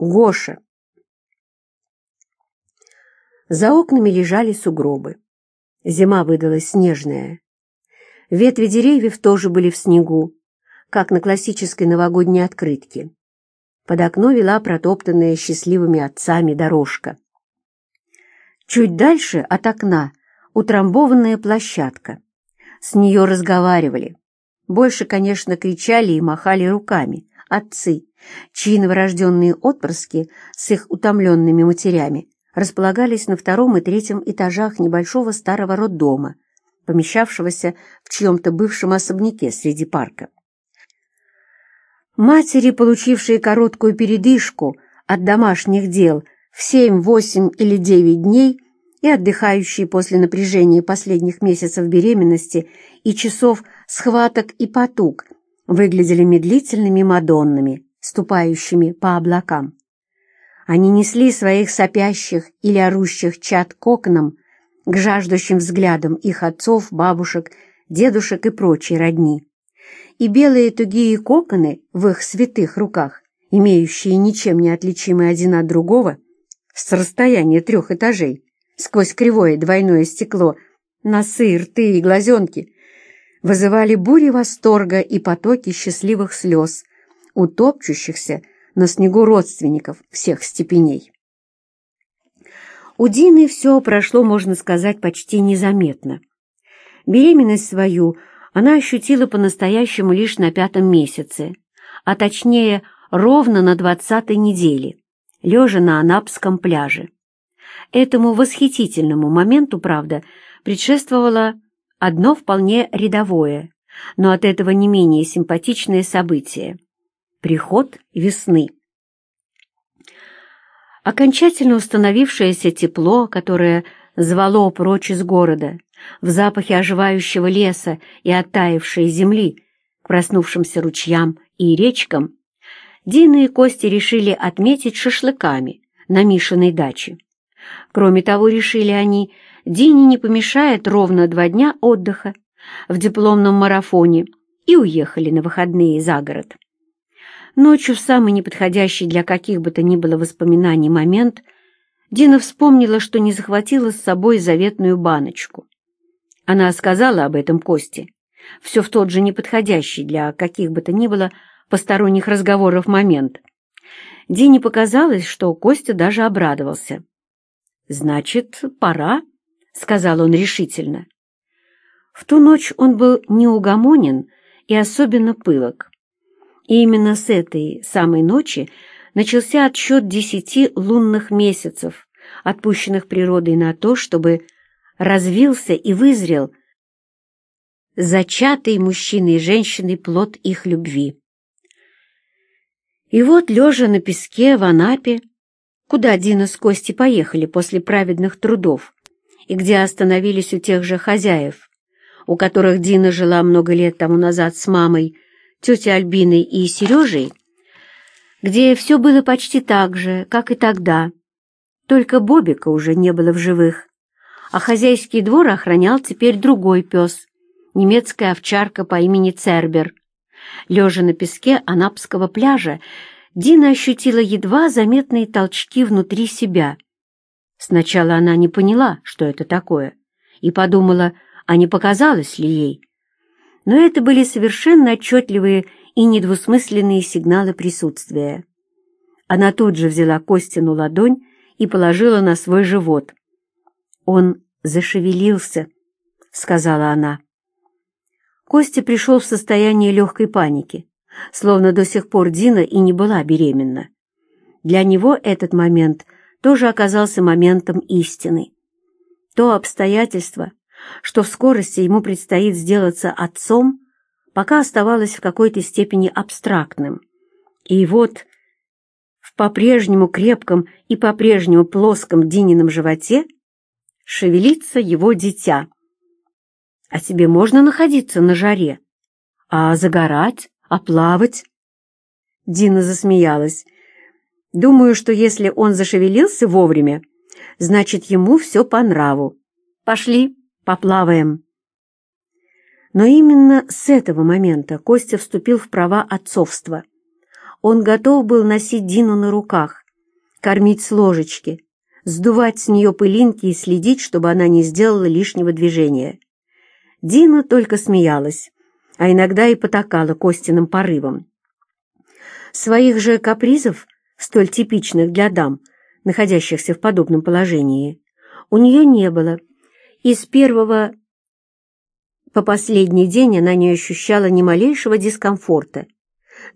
Гоша. За окнами лежали сугробы. Зима выдалась снежная. Ветви деревьев тоже были в снегу, как на классической новогодней открытке. Под окно вела протоптанная счастливыми отцами дорожка. Чуть дальше от окна утрамбованная площадка. С нее разговаривали. Больше, конечно, кричали и махали руками отцы, чьи новорожденные отпрыски с их утомленными матерями располагались на втором и третьем этажах небольшого старого роддома, помещавшегося в чьем-то бывшем особняке среди парка. Матери, получившие короткую передышку от домашних дел в семь, восемь или девять дней и отдыхающие после напряжения последних месяцев беременности и часов схваток и потуг, выглядели медлительными мадоннами, ступающими по облакам. Они несли своих сопящих или орущих чад к окнам, к жаждущим взглядам их отцов, бабушек, дедушек и прочей родни. И белые тугие коконы в их святых руках, имеющие ничем не отличимые один от другого, с расстояния трех этажей, сквозь кривое двойное стекло, носы, рты и глазенки, вызывали бури восторга и потоки счастливых слез, утопчущихся на снегу родственников всех степеней. У Дины все прошло, можно сказать, почти незаметно. Беременность свою она ощутила по-настоящему лишь на пятом месяце, а точнее ровно на двадцатой неделе, лежа на Анапском пляже. Этому восхитительному моменту, правда, предшествовало одно вполне рядовое, но от этого не менее симпатичное событие Приход весны. Окончательно установившееся тепло, которое звало прочь из города, в запахе оживающего леса и оттаившей земли, к проснувшимся ручьям и речкам, Дина и Костя решили отметить шашлыками на Мишиной даче. Кроме того, решили они, Дине не помешает ровно два дня отдыха в дипломном марафоне и уехали на выходные за город. Ночью, в самый неподходящий для каких бы то ни было воспоминаний момент, Дина вспомнила, что не захватила с собой заветную баночку. Она сказала об этом Косте, все в тот же неподходящий для каких бы то ни было посторонних разговоров момент. Дине показалось, что Костя даже обрадовался. «Значит, пора», — сказал он решительно. В ту ночь он был неугомонен и особенно пылок. И именно с этой самой ночи начался отсчет десяти лунных месяцев, отпущенных природой на то, чтобы развился и вызрел зачатый мужчиной и женщиной плод их любви. И вот, лежа на песке в Анапе, куда Дина с Костей поехали после праведных трудов, и где остановились у тех же хозяев, у которых Дина жила много лет тому назад с мамой, тетей Альбиной и Сережей, где все было почти так же, как и тогда, только Бобика уже не было в живых, а хозяйский двор охранял теперь другой пес, немецкая овчарка по имени Цербер. Лежа на песке Анапского пляжа, Дина ощутила едва заметные толчки внутри себя. Сначала она не поняла, что это такое, и подумала, а не показалось ли ей но это были совершенно отчетливые и недвусмысленные сигналы присутствия. Она тут же взяла Костину ладонь и положила на свой живот. «Он зашевелился», — сказала она. Костя пришел в состояние легкой паники, словно до сих пор Дина и не была беременна. Для него этот момент тоже оказался моментом истины. То обстоятельство, что в скорости ему предстоит сделаться отцом, пока оставалось в какой-то степени абстрактным. И вот в по-прежнему крепком и по-прежнему плоском Динином животе шевелится его дитя. А тебе можно находиться на жаре? А загорать? А плавать? Дина засмеялась. Думаю, что если он зашевелился вовремя, значит, ему все по нраву. Пошли поплаваем. Но именно с этого момента Костя вступил в права отцовства. Он готов был носить Дину на руках, кормить с ложечки, сдувать с нее пылинки и следить, чтобы она не сделала лишнего движения. Дина только смеялась, а иногда и потакала Костиным порывом. Своих же капризов, столь типичных для дам, находящихся в подобном положении, у нее не было, и с первого по последний день она не ощущала ни малейшего дискомфорта.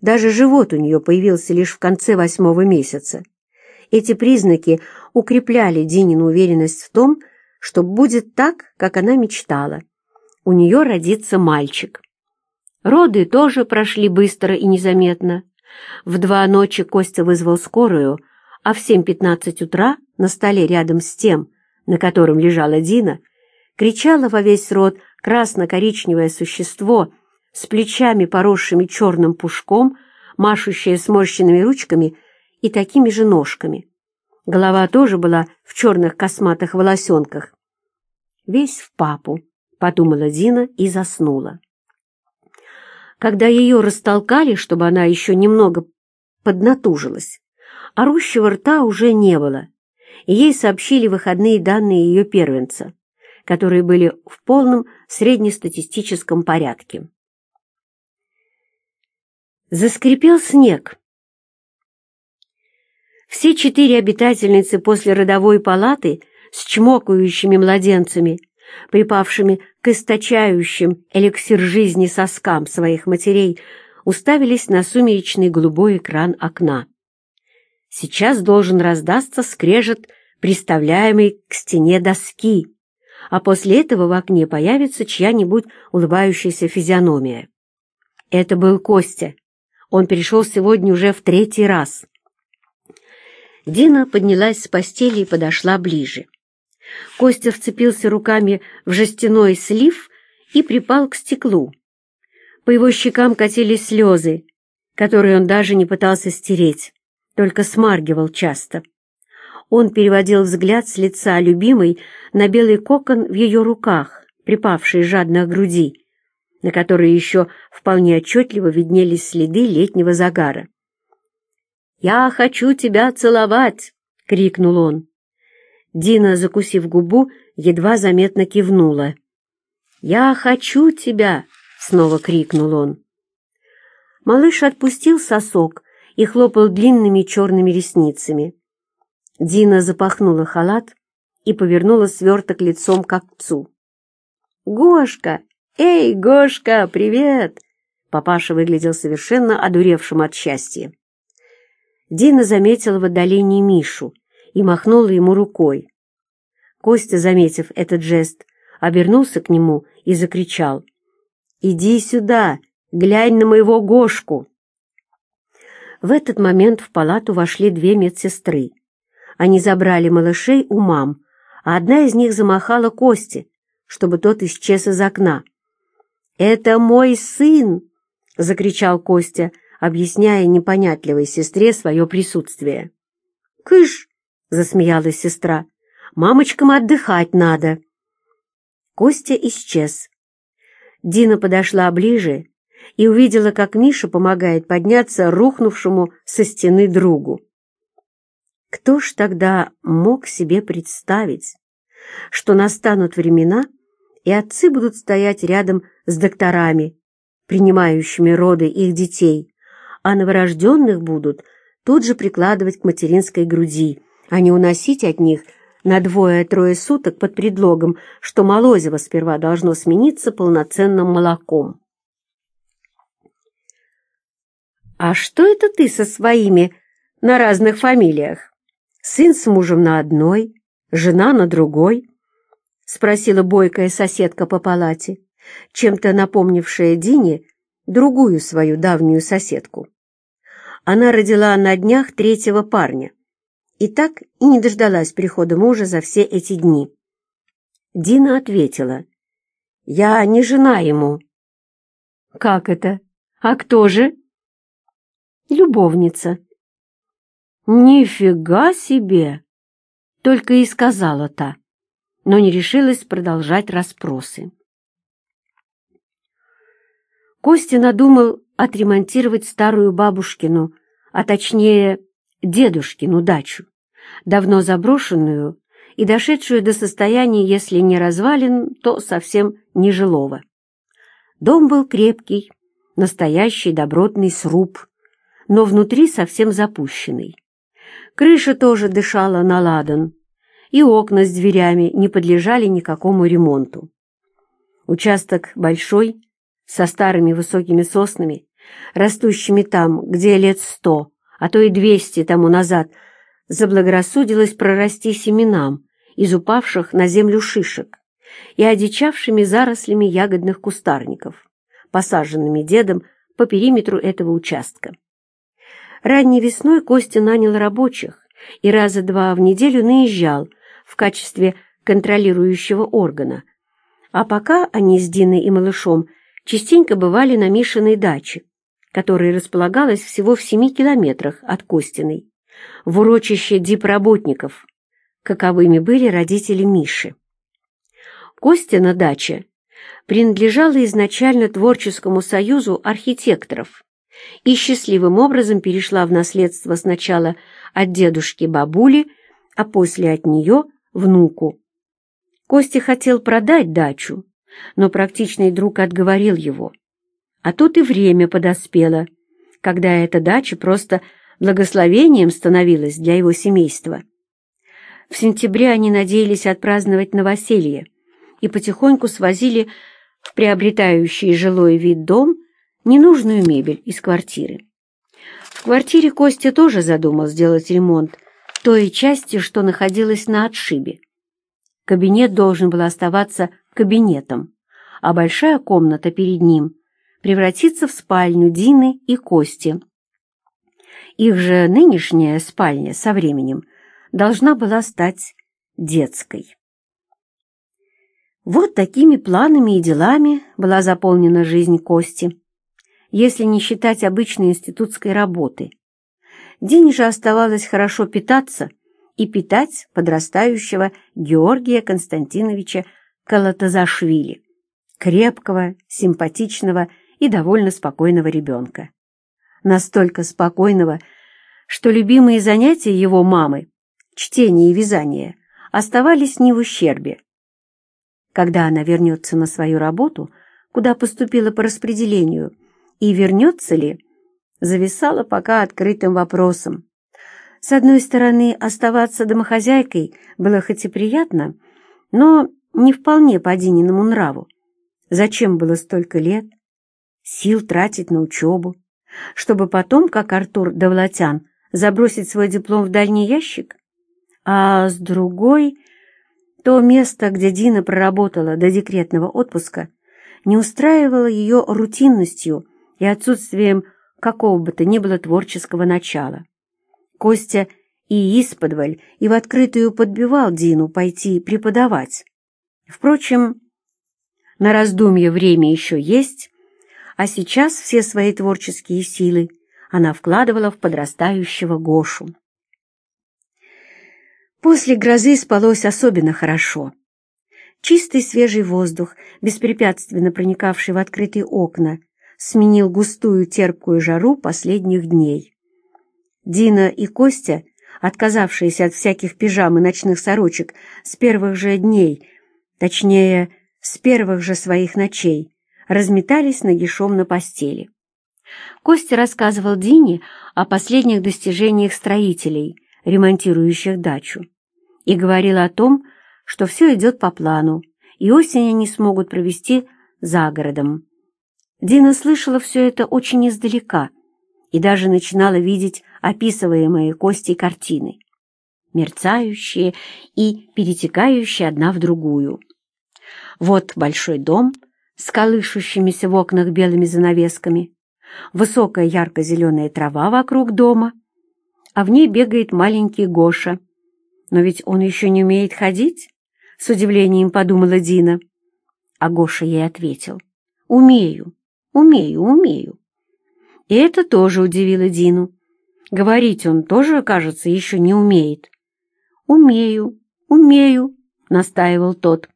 Даже живот у нее появился лишь в конце восьмого месяца. Эти признаки укрепляли Динину уверенность в том, что будет так, как она мечтала. У нее родится мальчик. Роды тоже прошли быстро и незаметно. В два ночи Костя вызвал скорую, а в 7.15 утра на столе рядом с тем, на котором лежала Дина, кричала во весь рот красно-коричневое существо с плечами, поросшими черным пушком, машущее сморщенными ручками и такими же ножками. Голова тоже была в черных косматых волосенках. «Весь в папу», — подумала Дина и заснула. Когда ее растолкали, чтобы она еще немного поднатужилась, орущего рта уже не было, и ей сообщили выходные данные ее первенца, которые были в полном среднестатистическом порядке. Заскрипел снег. Все четыре обитательницы после родовой палаты с чмокающими младенцами, припавшими к источающим эликсир жизни соскам своих матерей, уставились на сумеречный голубой экран окна. Сейчас должен раздаться скрежет, приставляемый к стене доски, а после этого в окне появится чья-нибудь улыбающаяся физиономия. Это был Костя. Он пришел сегодня уже в третий раз. Дина поднялась с постели и подошла ближе. Костя вцепился руками в жестяной слив и припал к стеклу. По его щекам катились слезы, которые он даже не пытался стереть, только смаргивал часто. Он переводил взгляд с лица любимой на белый кокон в ее руках, припавший жадно к груди, на которой еще вполне отчетливо виднелись следы летнего загара. «Я хочу тебя целовать!» — крикнул он. Дина, закусив губу, едва заметно кивнула. «Я хочу тебя!» — снова крикнул он. Малыш отпустил сосок и хлопал длинными черными ресницами. Дина запахнула халат и повернула сверток лицом к отцу. «Гошка! Эй, Гошка, привет!» Папаша выглядел совершенно одуревшим от счастья. Дина заметила в отдалении Мишу и махнула ему рукой. Костя, заметив этот жест, обернулся к нему и закричал. «Иди сюда, глянь на моего Гошку!» В этот момент в палату вошли две медсестры. Они забрали малышей у мам, а одна из них замахала Косте, чтобы тот исчез из окна. «Это мой сын!» — закричал Костя, объясняя непонятливой сестре свое присутствие. «Кыш!» — засмеялась сестра. «Мамочкам отдыхать надо!» Костя исчез. Дина подошла ближе и увидела, как Миша помогает подняться рухнувшему со стены другу. Кто ж тогда мог себе представить, что настанут времена, и отцы будут стоять рядом с докторами, принимающими роды их детей, а новорожденных будут тут же прикладывать к материнской груди, а не уносить от них на двое-трое суток под предлогом, что молозиво сперва должно смениться полноценным молоком. «А что это ты со своими на разных фамилиях? Сын с мужем на одной, жена на другой?» — спросила бойкая соседка по палате, чем-то напомнившая Дине другую свою давнюю соседку. Она родила на днях третьего парня и так и не дождалась прихода мужа за все эти дни. Дина ответила, «Я не жена ему». «Как это? А кто же?» «Любовница». «Нифига себе!» — только и сказала та но не решилась продолжать расспросы. Костя надумал отремонтировать старую бабушкину, а точнее дедушкину дачу. давно заброшенную и дошедшую до состояния, если не развалин, то совсем нежилого. Дом был крепкий, настоящий добротный сруб, но внутри совсем запущенный. Крыша тоже дышала на ладан, и окна с дверями не подлежали никакому ремонту. Участок большой, со старыми высокими соснами, растущими там, где лет сто, а то и двести тому назад заблагорассудилось прорасти семенам из упавших на землю шишек и одичавшими зарослями ягодных кустарников, посаженными дедом по периметру этого участка. Ранней весной Костя нанял рабочих и раза два в неделю наезжал в качестве контролирующего органа, а пока они с Диной и малышом частенько бывали на Мишиной даче, которая располагалась всего в семи километрах от Костиной, в урочище дипработников, каковыми были родители Миши. Костина дача принадлежала изначально Творческому союзу архитекторов и счастливым образом перешла в наследство сначала от дедушки-бабули, а после от нее внуку. Костя хотел продать дачу, но практичный друг отговорил его. А тут и время подоспело, когда эта дача просто благословением становилась для его семейства. В сентябре они надеялись отпраздновать новоселье и потихоньку свозили в приобретающий жилой вид дом ненужную мебель из квартиры. В квартире Костя тоже задумал сделать ремонт той части, что находилась на отшибе. Кабинет должен был оставаться кабинетом, а большая комната перед ним превратиться в спальню Дины и Кости. Их же нынешняя спальня со временем должна была стать детской. Вот такими планами и делами была заполнена жизнь Кости, если не считать обычной институтской работы. Дине же оставалось хорошо питаться и питать подрастающего Георгия Константиновича Калатазашвили, крепкого, симпатичного и довольно спокойного ребенка. Настолько спокойного, что любимые занятия его мамы, чтение и вязание, оставались не в ущербе. Когда она вернется на свою работу, куда поступила по распределению, и вернется ли, зависала пока открытым вопросом. С одной стороны, оставаться домохозяйкой было хоть и приятно, но не вполне по Дининому нраву. Зачем было столько лет, сил тратить на учебу, чтобы потом, как Артур Довлатян, забросить свой диплом в дальний ящик? А с другой, то место, где Дина проработала до декретного отпуска, не устраивало ее рутинностью и отсутствием какого бы то ни было творческого начала. Костя и исподволь, и в открытую подбивал Дину пойти преподавать. Впрочем, на раздумье время еще есть, а сейчас все свои творческие силы она вкладывала в подрастающего Гошу. После грозы спалось особенно хорошо. Чистый свежий воздух, беспрепятственно проникавший в открытые окна, сменил густую терпкую жару последних дней. Дина и Костя, отказавшиеся от всяких пижам и ночных сорочек с первых же дней, точнее, с первых же своих ночей, разметались нагишом на постели. Костя рассказывал Дине о последних достижениях строителей, ремонтирующих дачу, и говорил о том, что все идет по плану, и осень они смогут провести за городом. Дина слышала все это очень издалека и даже начинала видеть описываемые Костей картины, мерцающие и перетекающие одна в другую. Вот большой дом с колышущимися в окнах белыми занавесками, высокая ярко-зеленая трава вокруг дома, а в ней бегает маленький Гоша. Но ведь он еще не умеет ходить, с удивлением подумала Дина. А Гоша ей ответил, «Умею, умею, умею». И это тоже удивило Дину. Говорить он тоже, кажется, еще не умеет. «Умею, умею», — настаивал тот.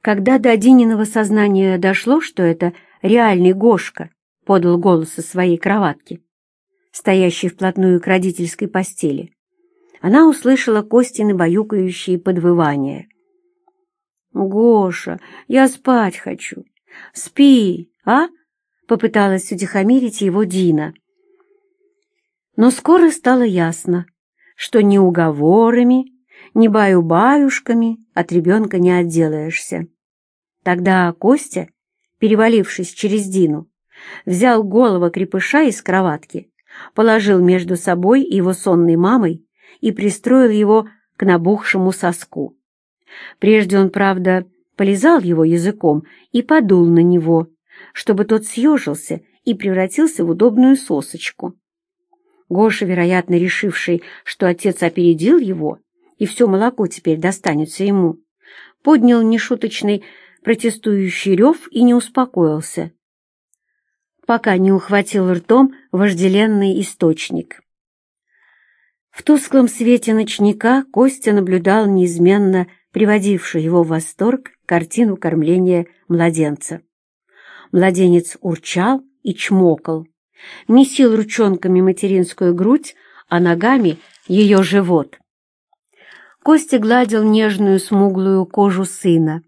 Когда до Дининого сознания дошло, что это реальный Гошка, подал голос из своей кроватки, стоящий вплотную к родительской постели, она услышала Костины баюкающие подвывания. «Гоша, я спать хочу. Спи, а?» — попыталась утихомирить его Дина. Но скоро стало ясно, что ни уговорами, ни баю-баюшками от ребенка не отделаешься. Тогда Костя, перевалившись через Дину, взял голову крепыша из кроватки, положил между собой и его сонной мамой и пристроил его к набухшему соску. Прежде он, правда, полизал его языком и подул на него, чтобы тот съежился и превратился в удобную сосочку. Гоша, вероятно, решивший, что отец опередил его, и все молоко теперь достанется ему, поднял нешуточный протестующий рев и не успокоился, пока не ухватил ртом вожделенный источник. В тусклом свете ночника Костя наблюдал неизменно приводившую его в восторг картину кормления младенца. Младенец урчал и чмокал, месил ручонками материнскую грудь, а ногами ее живот. Костя гладил нежную смуглую кожу сына,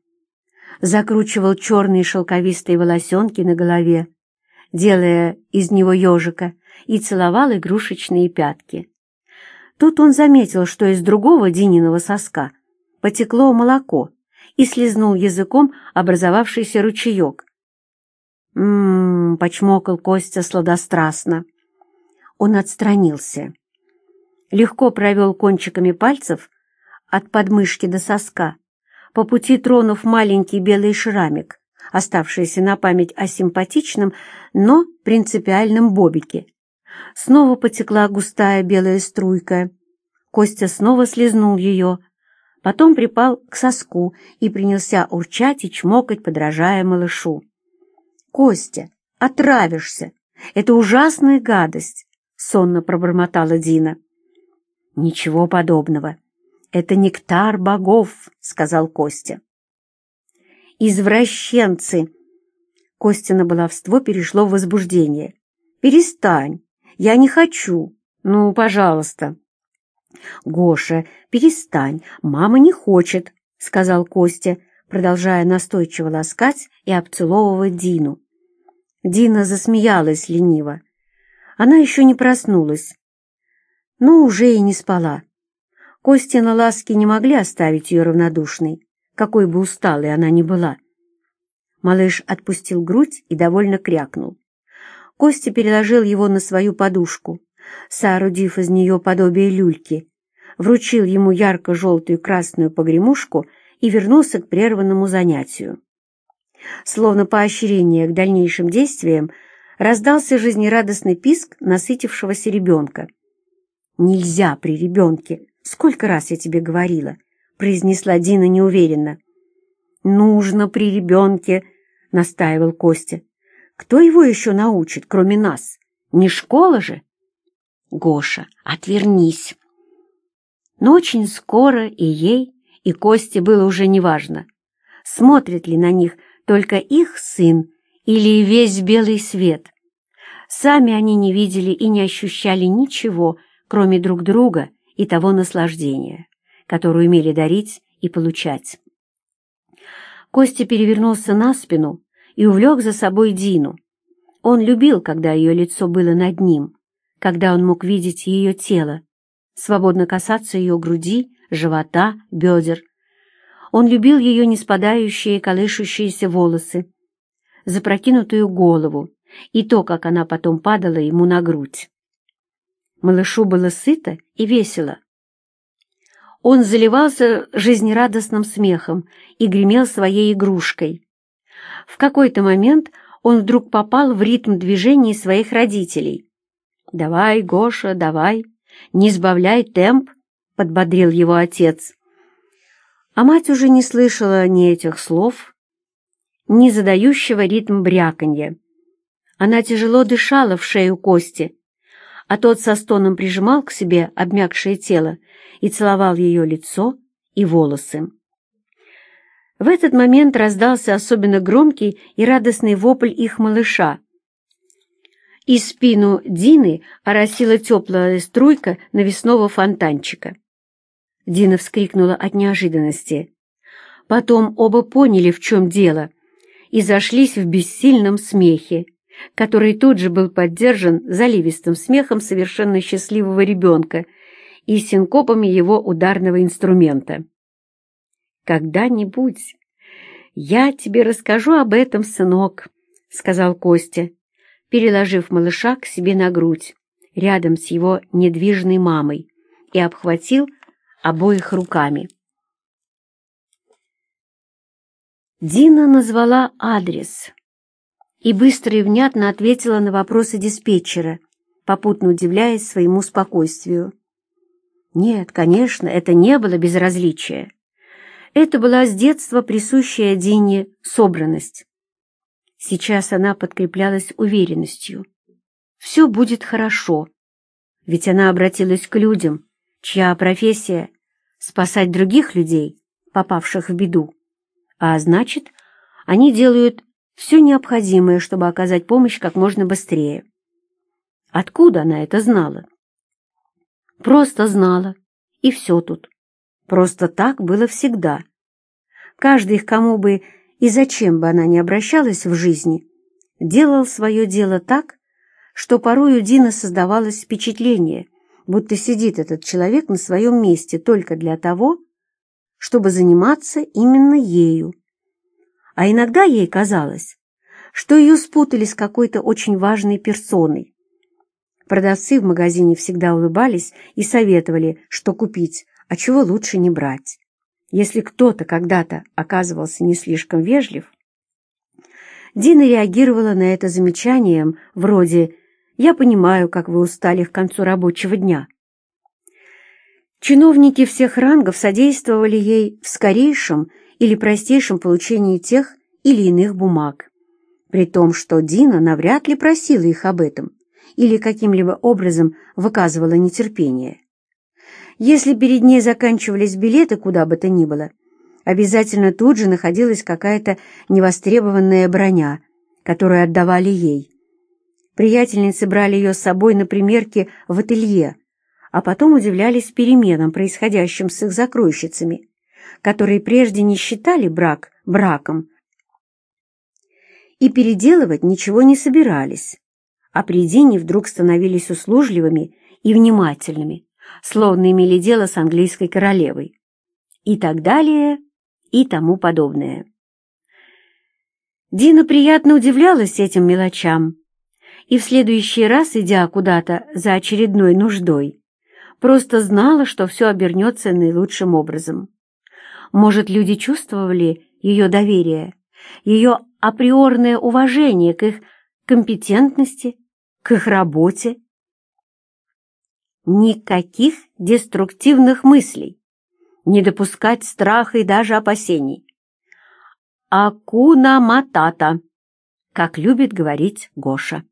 закручивал черные шелковистые волосенки на голове, делая из него ежика, и целовал игрушечные пятки. Тут он заметил, что из другого Дининого соска потекло молоко и слезнул языком образовавшийся ручеек. «М-м-м», почмокал Костя сладострастно. Он отстранился. Легко провел кончиками пальцев от подмышки до соска, по пути тронув маленький белый шрамик, оставшийся на память о симпатичном, но принципиальном бобике. Снова потекла густая белая струйка. Костя снова слезнул ее, потом припал к соску и принялся урчать и чмокать, подражая малышу. «Костя, отравишься! Это ужасная гадость!» — сонно пробормотала Дина. «Ничего подобного. Это нектар богов», — сказал Костя. «Извращенцы!» Костя на баловство перешло в возбуждение. «Перестань! Я не хочу! Ну, пожалуйста!» «Гоша, перестань! Мама не хочет!» — сказал Костя, продолжая настойчиво ласкать и обцеловывать Дину. Дина засмеялась лениво. Она еще не проснулась, но уже и не спала. Костина ласки не могли оставить ее равнодушной, какой бы усталой она ни была. Малыш отпустил грудь и довольно крякнул. Костя переложил его на свою подушку, соорудив из нее подобие люльки, вручил ему ярко-желтую красную погремушку и вернулся к прерванному занятию. Словно поощрение к дальнейшим действиям, раздался жизнерадостный писк насытившегося ребенка. «Нельзя при ребенке!» «Сколько раз я тебе говорила?» — произнесла Дина неуверенно. «Нужно при ребенке», — настаивал Костя. «Кто его еще научит, кроме нас? Не школа же?» «Гоша, отвернись!» Но очень скоро и ей, и Косте было уже неважно, смотрит ли на них только их сын или весь белый свет. Сами они не видели и не ощущали ничего, кроме друг друга и того наслаждения, которое умели дарить и получать. Костя перевернулся на спину и увлек за собой Дину. Он любил, когда ее лицо было над ним, когда он мог видеть ее тело, свободно касаться ее груди, живота, бедер. Он любил ее неспадающие колышущиеся волосы, запрокинутую голову и то, как она потом падала ему на грудь. Малышу было сыто и весело. Он заливался жизнерадостным смехом и гремел своей игрушкой. В какой-то момент он вдруг попал в ритм движений своих родителей. «Давай, Гоша, давай, не сбавляй темп», — подбодрил его отец. А мать уже не слышала ни этих слов, ни задающего ритм бряканья. Она тяжело дышала в шею Кости, а тот со стоном прижимал к себе обмякшее тело и целовал ее лицо и волосы. В этот момент раздался особенно громкий и радостный вопль их малыша. И спину Дины оросила теплая струйка навесного фонтанчика. Дина вскрикнула от неожиданности. Потом оба поняли, в чем дело, и зашлись в бессильном смехе, который тут же был поддержан заливистым смехом совершенно счастливого ребенка и синкопами его ударного инструмента. «Когда-нибудь я тебе расскажу об этом, сынок», — сказал Костя, переложив малыша к себе на грудь, рядом с его недвижной мамой, и обхватил обоих руками. Дина назвала адрес и быстро и внятно ответила на вопросы диспетчера, попутно удивляясь своему спокойствию. Нет, конечно, это не было безразличие. Это была с детства присущая Дине собранность. Сейчас она подкреплялась уверенностью. Все будет хорошо, ведь она обратилась к людям, чья профессия — спасать других людей, попавших в беду. А значит, они делают все необходимое, чтобы оказать помощь как можно быстрее. Откуда она это знала? Просто знала, и все тут. Просто так было всегда. Каждый, к кому бы и зачем бы она ни обращалась в жизни, делал свое дело так, что порой у Дины создавалось впечатление, будто сидит этот человек на своем месте только для того, чтобы заниматься именно ею. А иногда ей казалось, что ее спутали с какой-то очень важной персоной. Продавцы в магазине всегда улыбались и советовали, что купить, а чего лучше не брать. Если кто-то когда-то оказывался не слишком вежлив, Дина реагировала на это замечанием вроде «Я понимаю, как вы устали к концу рабочего дня». Чиновники всех рангов содействовали ей в скорейшем или простейшем получении тех или иных бумаг, при том, что Дина навряд ли просила их об этом или каким-либо образом выказывала нетерпение. Если перед ней заканчивались билеты куда бы то ни было, обязательно тут же находилась какая-то невостребованная броня, которую отдавали ей. Приятельницы брали ее с собой на примерки в ателье, а потом удивлялись переменам, происходящим с их закройщицами, которые прежде не считали брак браком, и переделывать ничего не собирались, а при Дине вдруг становились услужливыми и внимательными словно имели дело с английской королевой. И так далее, и тому подобное. Дина приятно удивлялась этим мелочам, и в следующий раз, идя куда-то за очередной нуждой, просто знала, что все обернется наилучшим образом. Может, люди чувствовали ее доверие, ее априорное уважение к их компетентности, к их работе, Никаких деструктивных мыслей. Не допускать страха и даже опасений. Акуна матата, как любит говорить Гоша.